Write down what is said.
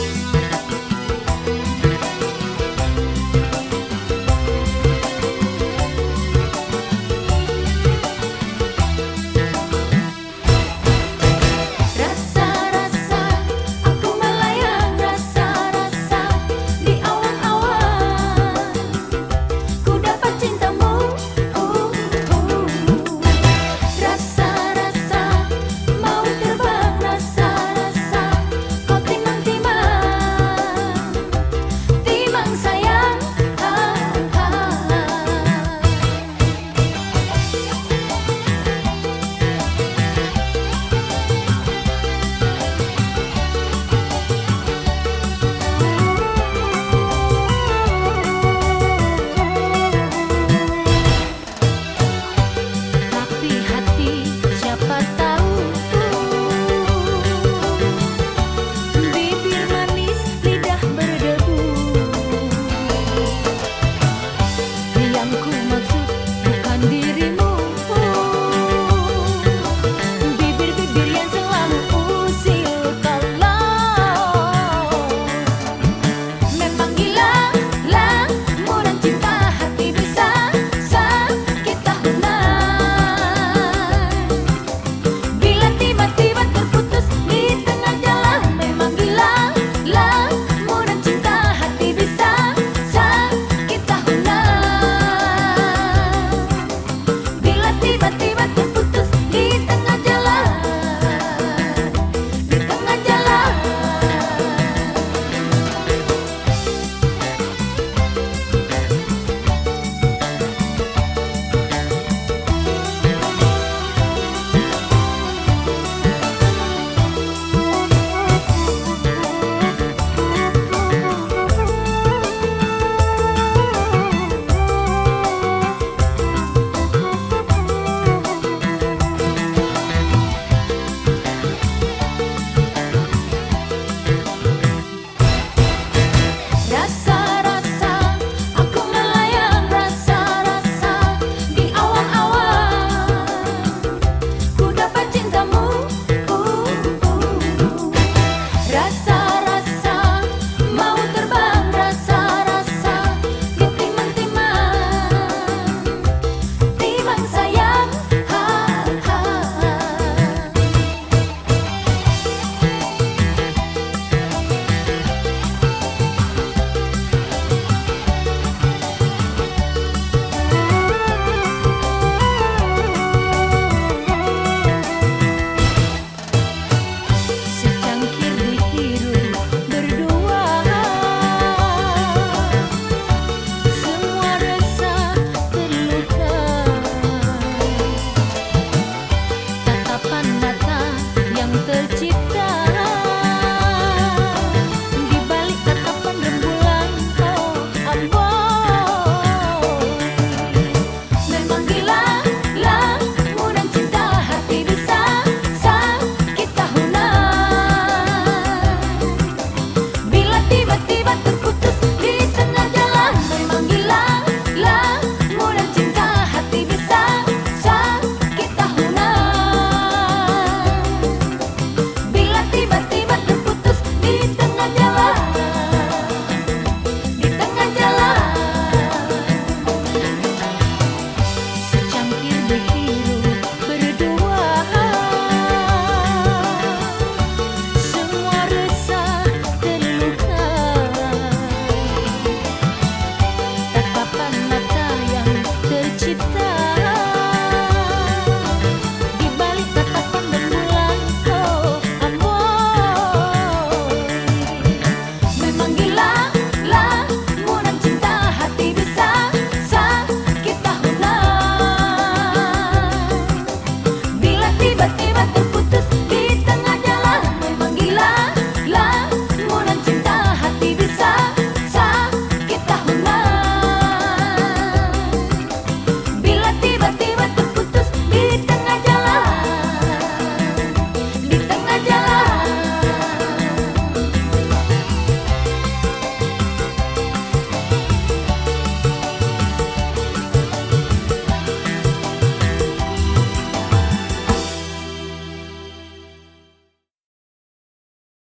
tiba-tiba terputus